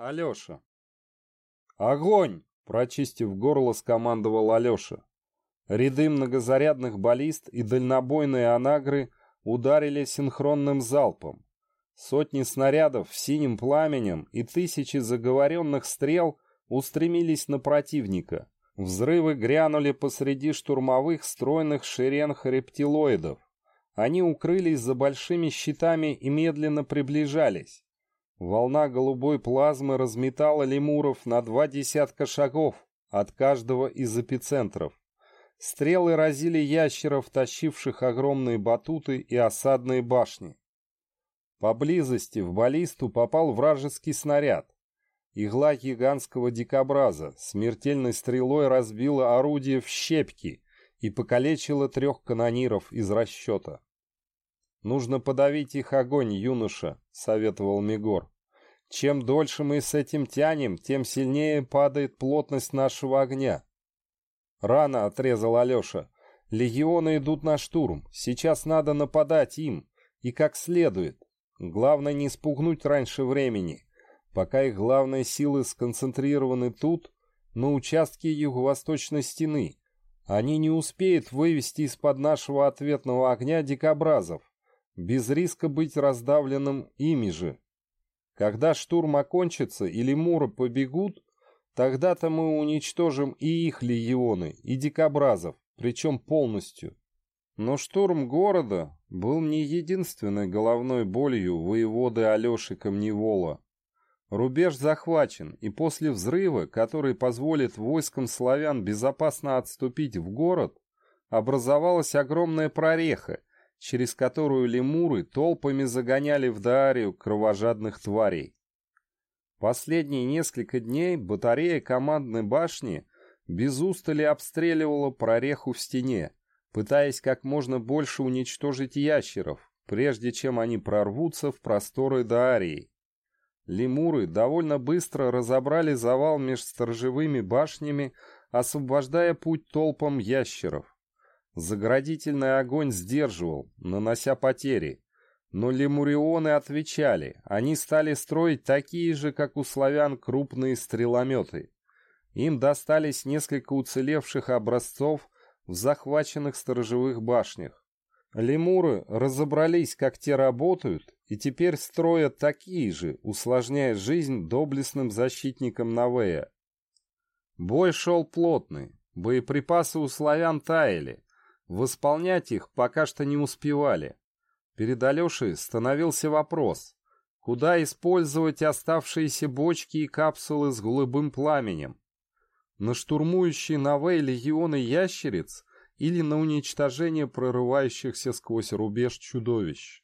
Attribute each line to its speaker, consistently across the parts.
Speaker 1: Алеша. «Огонь!» — прочистив горло, скомандовал Алеша. Ряды многозарядных баллист и дальнобойные анагры ударили синхронным залпом. Сотни снарядов синим пламенем и тысячи заговоренных стрел устремились на противника. Взрывы грянули посреди штурмовых стройных шеренг рептилоидов. Они укрылись за большими щитами и медленно приближались. Волна голубой плазмы разметала лемуров на два десятка шагов от каждого из эпицентров. Стрелы разили ящеров, тащивших огромные батуты и осадные башни. Поблизости в баллисту попал вражеский снаряд. Игла гигантского дикобраза смертельной стрелой разбила орудие в щепки и покалечила трех канониров из расчета. «Нужно подавить их огонь, юноша», — советовал Мигор. «Чем дольше мы с этим тянем, тем сильнее падает плотность нашего огня». «Рано», — отрезал Алеша. «Легионы идут на штурм. Сейчас надо нападать им. И как следует. Главное не спугнуть раньше времени. Пока их главные силы сконцентрированы тут, на участке юго-восточной стены. Они не успеют вывести из-под нашего ответного огня дикобразов без риска быть раздавленным ими же. Когда штурм окончится и лемуры побегут, тогда-то мы уничтожим и их легионы, и дикобразов, причем полностью. Но штурм города был не единственной головной болью воеводы Алеши Камневола. Рубеж захвачен, и после взрыва, который позволит войскам славян безопасно отступить в город, образовалась огромная прореха, через которую лемуры толпами загоняли в Даарию кровожадных тварей. Последние несколько дней батарея командной башни без устали обстреливала прореху в стене, пытаясь как можно больше уничтожить ящеров, прежде чем они прорвутся в просторы Даарии. Лемуры довольно быстро разобрали завал между сторожевыми башнями, освобождая путь толпам ящеров. Заградительный огонь сдерживал, нанося потери. Но лемурионы отвечали, они стали строить такие же, как у славян, крупные стрелометы. Им достались несколько уцелевших образцов в захваченных сторожевых башнях. Лемуры разобрались, как те работают, и теперь строят такие же, усложняя жизнь доблестным защитникам Навея. Бой шел плотный, боеприпасы у славян таяли, Восполнять их пока что не успевали. Перед Алешей становился вопрос, куда использовать оставшиеся бочки и капсулы с голубым пламенем? На штурмующие Новей легионы ящериц или на уничтожение прорывающихся сквозь рубеж чудовищ?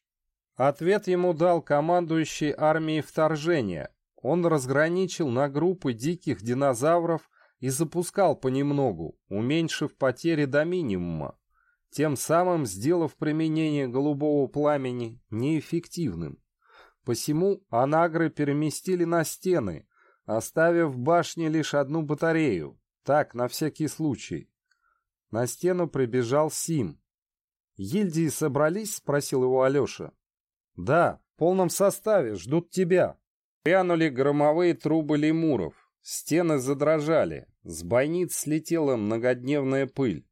Speaker 1: Ответ ему дал командующий армией вторжения. Он разграничил на группы диких динозавров и запускал понемногу, уменьшив потери до минимума тем самым сделав применение голубого пламени неэффективным. Посему анагры переместили на стены, оставив в башне лишь одну батарею, так, на всякий случай. На стену прибежал Сим. «Гильдии собрались?» — спросил его Алеша. «Да, в полном составе, ждут тебя». Прянули громовые трубы лемуров. Стены задрожали, с бойниц слетела многодневная пыль.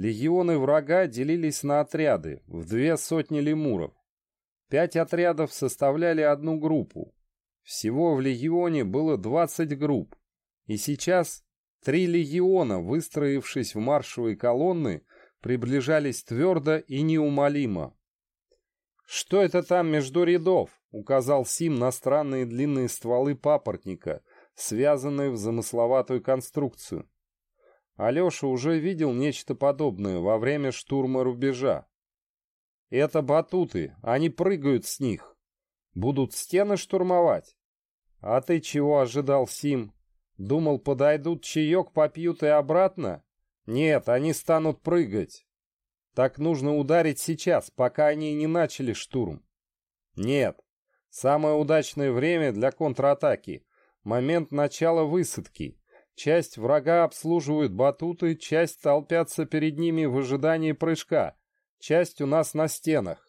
Speaker 1: Легионы врага делились на отряды, в две сотни лемуров. Пять отрядов составляли одну группу. Всего в легионе было 20 групп. И сейчас три легиона, выстроившись в маршевые колонны, приближались твердо и неумолимо. «Что это там между рядов?» — указал Сим на странные длинные стволы папоротника, связанные в замысловатую конструкцию. Алеша уже видел нечто подобное во время штурма рубежа. Это батуты, они прыгают с них. Будут стены штурмовать. А ты чего ожидал, Сим? Думал, подойдут, чаек попьют и обратно? Нет, они станут прыгать. Так нужно ударить сейчас, пока они не начали штурм. Нет, самое удачное время для контратаки — момент начала высадки. Часть врага обслуживают батуты, часть толпятся перед ними в ожидании прыжка, часть у нас на стенах.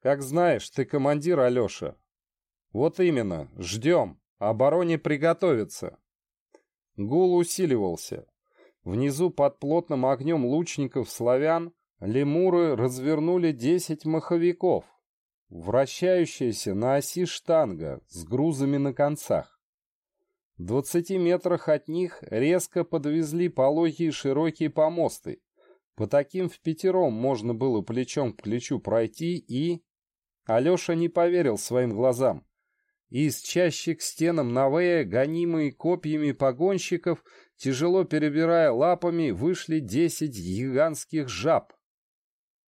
Speaker 1: Как знаешь, ты командир, Алеша. Вот именно, ждем. Обороне приготовиться!» Гул усиливался. Внизу под плотным огнем лучников славян лемуры развернули десять маховиков, вращающиеся на оси штанга с грузами на концах. В двадцати метрах от них резко подвезли пологие широкие помосты. По таким в пятером можно было плечом к плечу пройти и... Алеша не поверил своим глазам. Из чащи к стенам Навея, гонимые копьями погонщиков, тяжело перебирая лапами, вышли десять гигантских жаб.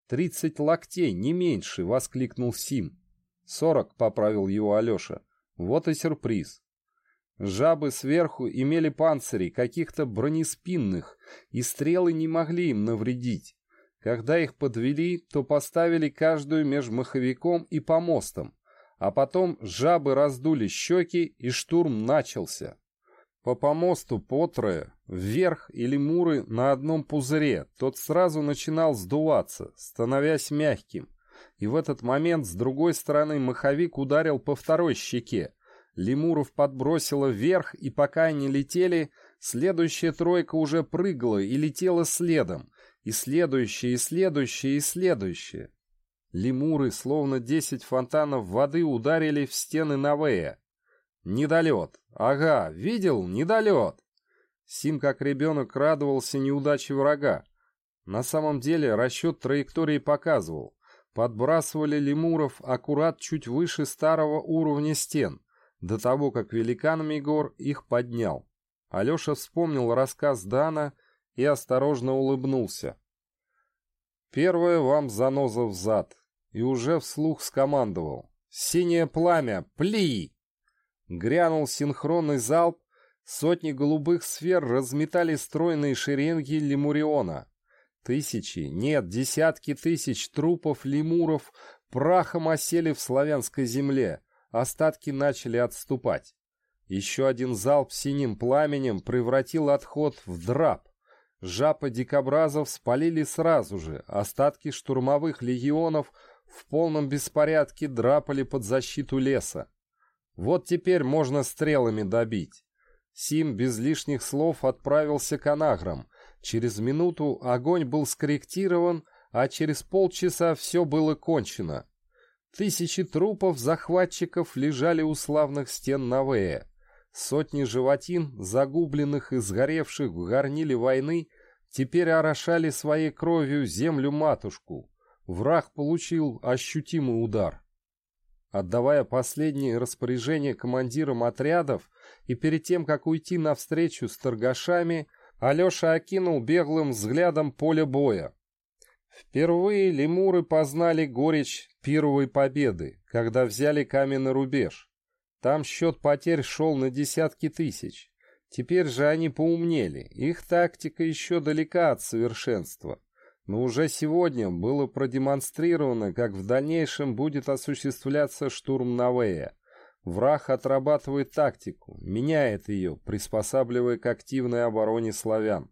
Speaker 1: «Тридцать локтей, не меньше!» — воскликнул Сим. «Сорок», — поправил его Алеша. «Вот и сюрприз». Жабы сверху имели панцири, каких-то бронеспинных, и стрелы не могли им навредить. Когда их подвели, то поставили каждую меж маховиком и помостом а потом жабы раздули щеки, и штурм начался. По помосту потрое, вверх или муры на одном пузыре, тот сразу начинал сдуваться, становясь мягким. И в этот момент с другой стороны маховик ударил по второй щеке. Лемуров подбросило вверх, и пока они летели, следующая тройка уже прыгала и летела следом, и следующая, и следующая, и следующая. Лемуры, словно десять фонтанов воды, ударили в стены Навея. Недолет. Ага, видел? Недолет. Сим, как ребенок, радовался неудаче врага. На самом деле расчет траектории показывал. Подбрасывали лемуров аккурат чуть выше старого уровня стен, до того, как великан Мигор их поднял. Алеша вспомнил рассказ Дана и осторожно улыбнулся. «Первое вам заноза в зад и уже вслух скомандовал. «Синее пламя! Пли!» Грянул синхронный залп, сотни голубых сфер разметали стройные шеренги лемуриона. Тысячи, нет, десятки тысяч трупов лемуров прахом осели в славянской земле, остатки начали отступать. Еще один залп синим пламенем превратил отход в драп. Жапа дикобразов спалили сразу же, остатки штурмовых легионов в полном беспорядке драпали под защиту леса. Вот теперь можно стрелами добить. Сим без лишних слов отправился к анаграм. Через минуту огонь был скорректирован, а через полчаса все было кончено. Тысячи трупов захватчиков лежали у славных стен Навея. Сотни животин, загубленных и сгоревших в горниле войны, теперь орошали своей кровью землю-матушку. Враг получил ощутимый удар. Отдавая последние распоряжения командирам отрядов и перед тем, как уйти навстречу с торгашами, Алеша окинул беглым взглядом поле боя. Впервые лемуры познали горечь первой победы, когда взяли каменный рубеж. Там счет потерь шел на десятки тысяч. Теперь же они поумнели, их тактика еще далека от совершенства. Но уже сегодня было продемонстрировано, как в дальнейшем будет осуществляться штурм Навея. Враг отрабатывает тактику, меняет ее, приспосабливая к активной обороне славян.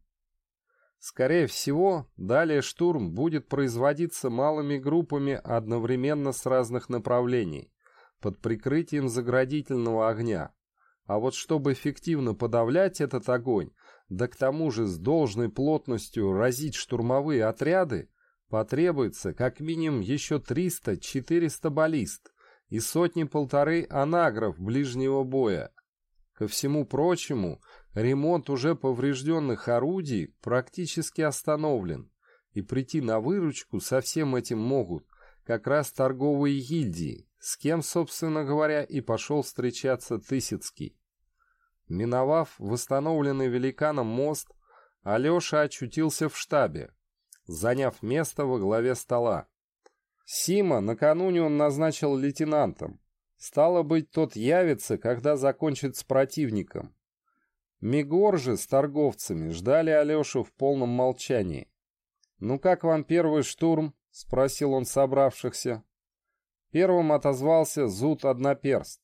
Speaker 1: Скорее всего, далее штурм будет производиться малыми группами одновременно с разных направлений, под прикрытием заградительного огня. А вот чтобы эффективно подавлять этот огонь, да к тому же с должной плотностью разить штурмовые отряды, потребуется как минимум еще 300-400 баллист и сотни-полторы анагров ближнего боя. Ко всему прочему, ремонт уже поврежденных орудий практически остановлен, и прийти на выручку со всем этим могут как раз торговые гильдии, с кем, собственно говоря, и пошел встречаться Тысяцкий. Миновав восстановленный великаном мост, Алеша очутился в штабе, заняв место во главе стола. Сима накануне он назначил лейтенантом. Стало быть, тот явится, когда закончит с противником. Мигор же с торговцами ждали Алешу в полном молчании. «Ну как вам первый штурм?» — спросил он собравшихся. Первым отозвался Зуд Одноперст.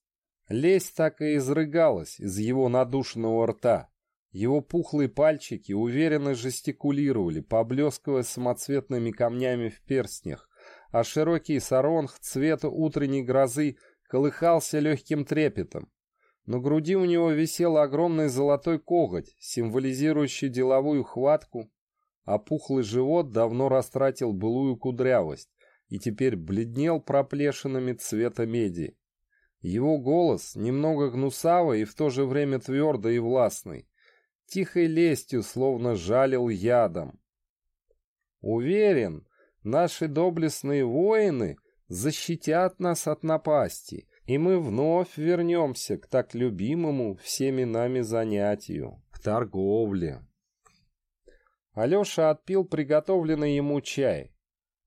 Speaker 1: Лесть так и изрыгалась из его надушенного рта. Его пухлые пальчики уверенно жестикулировали, поблескивая самоцветными камнями в перстнях, а широкий саронг цвета утренней грозы колыхался легким трепетом. На груди у него висел огромный золотой коготь, символизирующий деловую хватку, а пухлый живот давно растратил былую кудрявость и теперь бледнел проплешинами цвета меди. Его голос немного гнусавый и в то же время твердый и властный, тихой лестью словно жалил ядом. Уверен, наши доблестные воины защитят нас от напасти, и мы вновь вернемся к так любимому всеми нами занятию, к торговле. Алеша отпил приготовленный ему чай.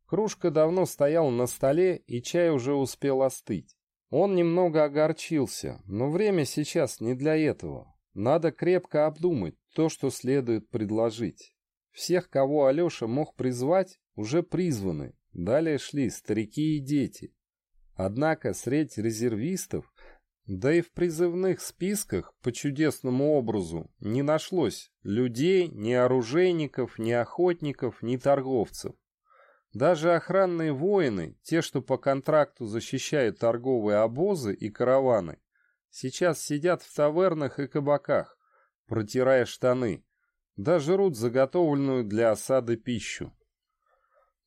Speaker 1: Кружка давно стояла на столе, и чай уже успел остыть. Он немного огорчился, но время сейчас не для этого. Надо крепко обдумать то, что следует предложить. Всех, кого Алеша мог призвать, уже призваны. Далее шли старики и дети. Однако средь резервистов, да и в призывных списках по чудесному образу не нашлось людей, ни оружейников, ни охотников, ни торговцев. Даже охранные воины, те, что по контракту защищают торговые обозы и караваны, сейчас сидят в тавернах и кабаках, протирая штаны, да жрут заготовленную для осады пищу.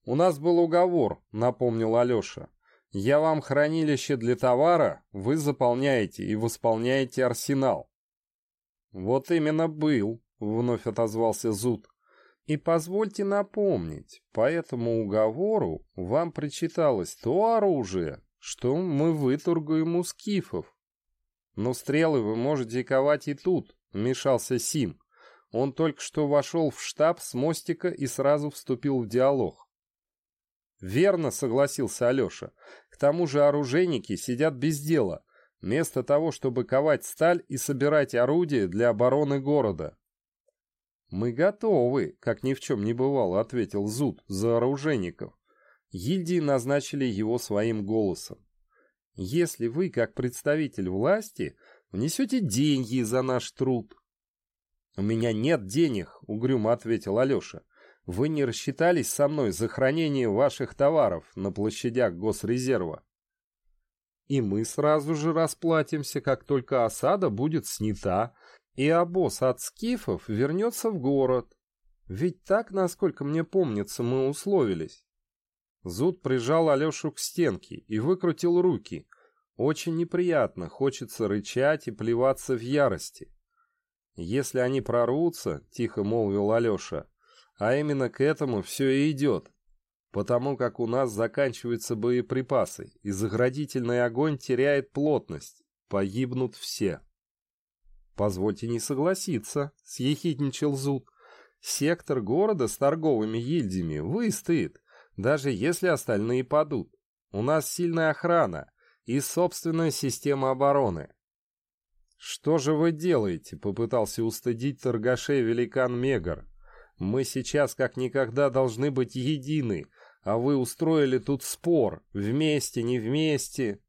Speaker 1: «У нас был уговор», — напомнил Алеша. Я вам хранилище для товара, вы заполняете и восполняете арсенал. Вот именно был, вновь отозвался Зуд. И позвольте напомнить, по этому уговору вам причиталось то оружие, что мы выторгуем у скифов. Но стрелы вы можете ковать и тут, вмешался Сим. Он только что вошел в штаб с мостика и сразу вступил в диалог. «Верно», — согласился Алеша. «К тому же оружейники сидят без дела, вместо того, чтобы ковать сталь и собирать орудия для обороны города». «Мы готовы», — как ни в чем не бывало, — ответил Зуд за оружейников. Гильдии назначили его своим голосом. «Если вы, как представитель власти, внесете деньги за наш труд». «У меня нет денег», — угрюмо ответил Алеша. Вы не рассчитались со мной за хранение ваших товаров на площадях Госрезерва. И мы сразу же расплатимся, как только осада будет снята, и обоз от скифов вернется в город. Ведь так, насколько мне помнится, мы условились. Зуд прижал Алешу к стенке и выкрутил руки. Очень неприятно, хочется рычать и плеваться в ярости. «Если они прорвутся», — тихо молвил Алеша, а именно к этому все и идет. Потому как у нас заканчиваются боеприпасы, и заградительный огонь теряет плотность. Погибнут все. Позвольте не согласиться, съехидничал Зуд. Сектор города с торговыми гильдиями выстоит, даже если остальные падут. У нас сильная охрана и собственная система обороны. «Что же вы делаете?» — попытался устыдить торгашей великан Мегар. Мы сейчас как никогда должны быть едины, а вы устроили тут спор, вместе, не вместе.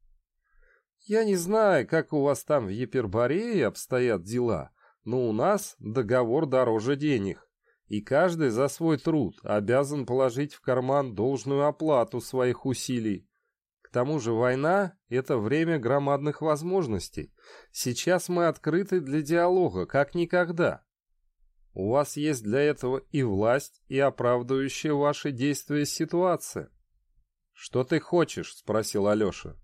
Speaker 1: Я не знаю, как у вас там в Еперборее обстоят дела, но у нас договор дороже денег, и каждый за свой труд обязан положить в карман должную оплату своих усилий. К тому же война — это время громадных возможностей. Сейчас мы открыты для диалога, как никогда. У вас есть для этого и власть, и оправдывающая ваши действия ситуация. «Что ты хочешь?» — спросил Алеша.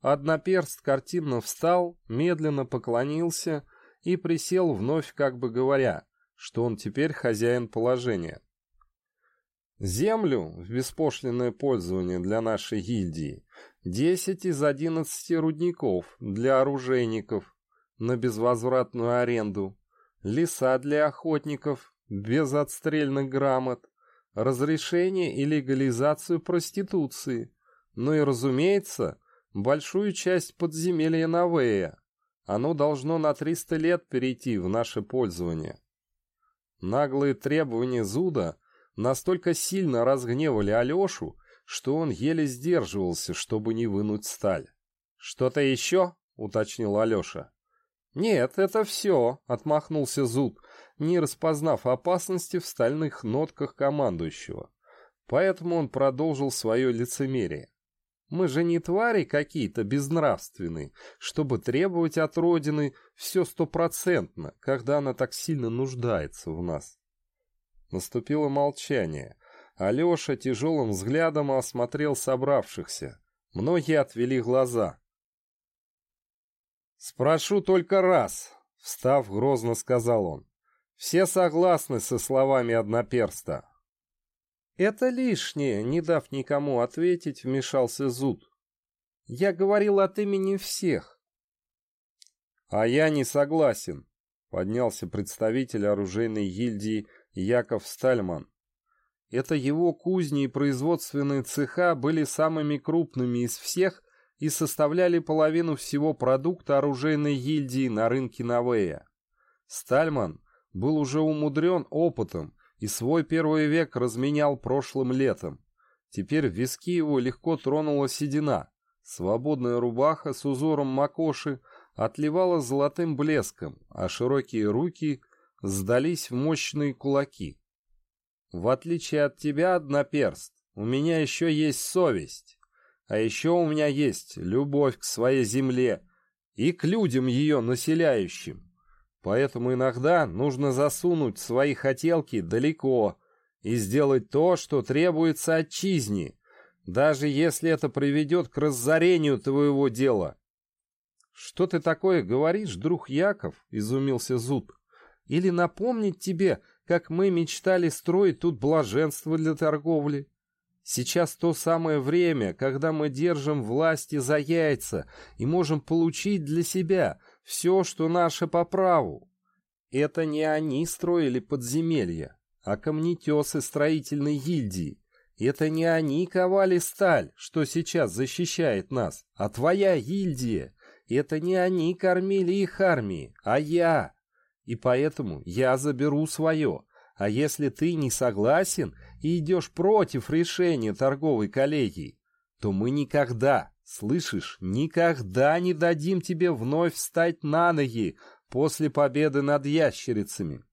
Speaker 1: Одноперст картинно встал, медленно поклонился и присел вновь, как бы говоря, что он теперь хозяин положения. Землю в беспошлинное пользование для нашей гильдии, десять из одиннадцати рудников для оружейников на безвозвратную аренду, леса для охотников без отстрельных грамот, разрешение и легализацию проституции, ну и, разумеется, большую часть подземелья Навея. Оно должно на 300 лет перейти в наше пользование. Наглые требования Зуда настолько сильно разгневали Алешу, что он еле сдерживался, чтобы не вынуть сталь. «Что-то еще?» — уточнил Алеша. «Нет, это все», — отмахнулся Зуд, не распознав опасности в стальных нотках командующего. Поэтому он продолжил свое лицемерие. Мы же не твари какие-то безнравственные, чтобы требовать от Родины все стопроцентно, когда она так сильно нуждается в нас. Наступило молчание. Алеша тяжелым взглядом осмотрел собравшихся. Многие отвели глаза. «Спрошу только раз», — встав, грозно сказал он. «Все согласны со словами одноперста?» «Это лишнее», — не дав никому ответить, вмешался Зуд. «Я говорил от имени всех». «А я не согласен», — поднялся представитель оружейной гильдии Яков Стальман. Это его кузни и производственные цеха были самыми крупными из всех и составляли половину всего продукта оружейной гильдии на рынке Новея. Стальман был уже умудрен опытом и свой первый век разменял прошлым летом. Теперь в виски его легко тронула седина. Свободная рубаха с узором макоши отливала золотым блеском, а широкие руки сдались в мощные кулаки. В отличие от тебя, одноперст, у меня еще есть совесть. А еще у меня есть любовь к своей земле и к людям ее населяющим. Поэтому иногда нужно засунуть свои хотелки далеко и сделать то, что требуется отчизне, даже если это приведет к разорению твоего дела. «Что ты такое говоришь, друг Яков?» — изумился Зуд. «Или напомнить тебе, как мы мечтали строить тут блаженство для торговли. Сейчас то самое время, когда мы держим власти за яйца и можем получить для себя все, что наше по праву. Это не они строили подземелья, а камнетесы строительной гильдии. Это не они ковали сталь, что сейчас защищает нас, а твоя гильдия. Это не они кормили их армии, а я и поэтому я заберу свое. А если ты не согласен и идешь против решения торговой коллегии, то мы никогда, слышишь, никогда не дадим тебе вновь встать на ноги после победы над ящерицами.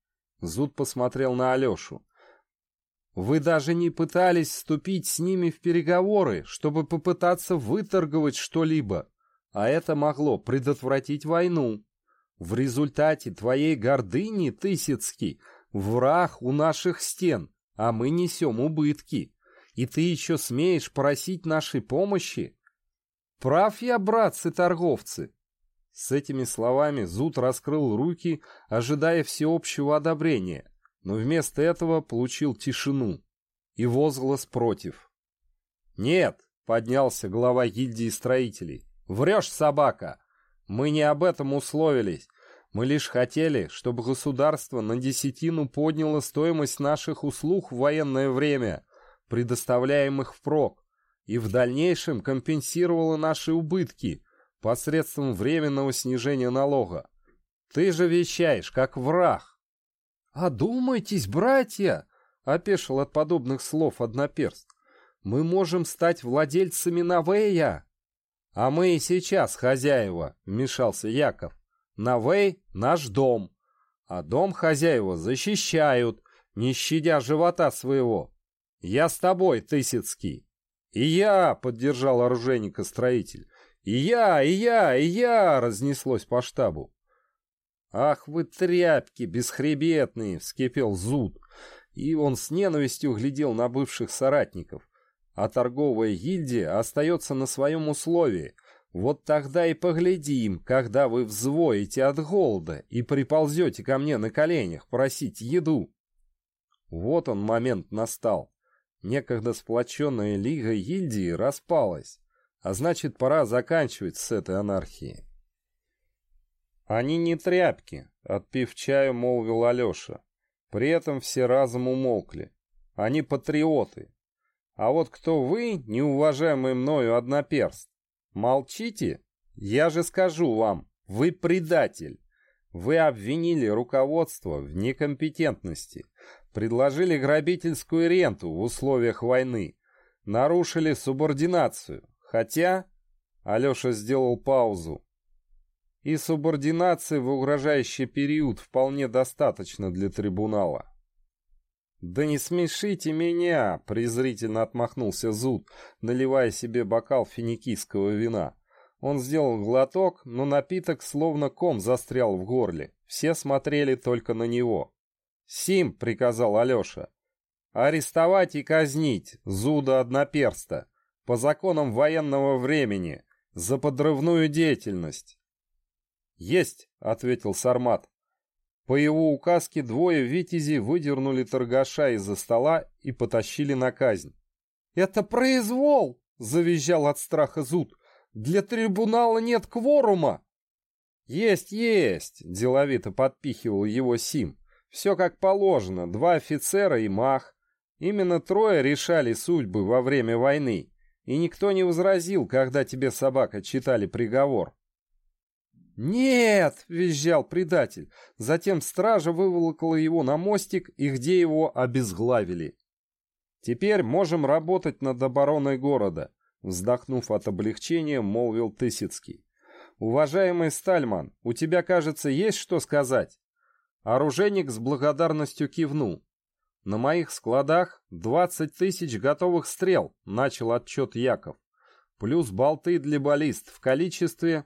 Speaker 1: Зуд посмотрел на Алешу. Вы даже не пытались вступить с ними в переговоры, чтобы попытаться выторговать что-либо, а это могло предотвратить войну. В результате твоей гордыни, Тысяцкий, враг у наших стен, а мы несем убытки. И ты еще смеешь просить нашей помощи? Прав я, братцы-торговцы!» С этими словами Зуд раскрыл руки, ожидая всеобщего одобрения, но вместо этого получил тишину и возглас против. «Нет!» — поднялся глава гильдии строителей. «Врешь, собака! Мы не об этом условились. Мы лишь хотели, чтобы государство на десятину подняло стоимость наших услуг в военное время, предоставляемых впрок, и в дальнейшем компенсировало наши убытки посредством временного снижения налога. Ты же вещаешь, как враг. «Одумайтесь, братья!» — опешил от подобных слов одноперст. «Мы можем стать владельцами Навея!» «А мы и сейчас хозяева», — вмешался Яков. «Навей — наш дом, а дом хозяева защищают, не щадя живота своего. Я с тобой, Тысяцкий». «И я», — поддержал оружейника-строитель. «И я, и я, и я!» — разнеслось по штабу. «Ах вы тряпки бесхребетные!» — вскипел Зуд. И он с ненавистью глядел на бывших соратников а торговая гильдия остается на своем условии. Вот тогда и поглядим, когда вы взвоите от голода и приползете ко мне на коленях просить еду. Вот он момент настал. Некогда сплоченная лига гильдии распалась, а значит пора заканчивать с этой анархией. «Они не тряпки», — отпив чаю, молвил Алеша. При этом все разом умолкли. «Они патриоты, а вот кто вы, неуважаемый мною одноперст? Молчите? Я же скажу вам, вы предатель. Вы обвинили руководство в некомпетентности, предложили грабительскую ренту в условиях войны, нарушили субординацию, хотя... Алеша сделал паузу. И субординации в угрожающий период вполне достаточно для трибунала. «Да не смешите меня!» — презрительно отмахнулся Зуд, наливая себе бокал финикийского вина. Он сделал глоток, но напиток словно ком застрял в горле. Все смотрели только на него. «Сим!» — приказал Алеша. «Арестовать и казнить Зуда Одноперста по законам военного времени за подрывную деятельность». «Есть!» — ответил Сармат. По его указке двое витязей выдернули торгаша из-за стола и потащили на казнь. «Это произвол!» — завизжал от страха Зуд. «Для трибунала нет кворума!» «Есть, есть!» — деловито подпихивал его Сим. «Все как положено, два офицера и мах. Именно трое решали судьбы во время войны, и никто не возразил, когда тебе собака читали приговор. «Нет!» — визжал предатель. Затем стража выволокла его на мостик, и где его обезглавили. «Теперь можем работать над обороной города», — вздохнув от облегчения, молвил Тысяцкий. «Уважаемый Стальман, у тебя, кажется, есть что сказать?» Оружейник с благодарностью кивнул. «На моих складах двадцать тысяч готовых стрел», — начал отчет Яков. «Плюс болты для баллист в количестве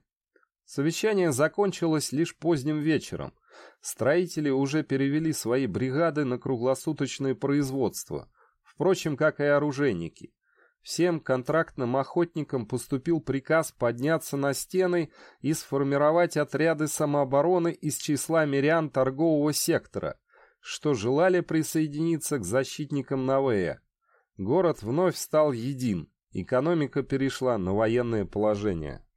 Speaker 1: Совещание закончилось лишь поздним вечером. Строители уже перевели свои бригады на круглосуточное производство, впрочем, как и оружейники. Всем контрактным охотникам поступил приказ подняться на стены и сформировать отряды самообороны из числа мирян торгового сектора, что желали присоединиться к защитникам Навея. Город вновь стал един, экономика перешла на военное положение.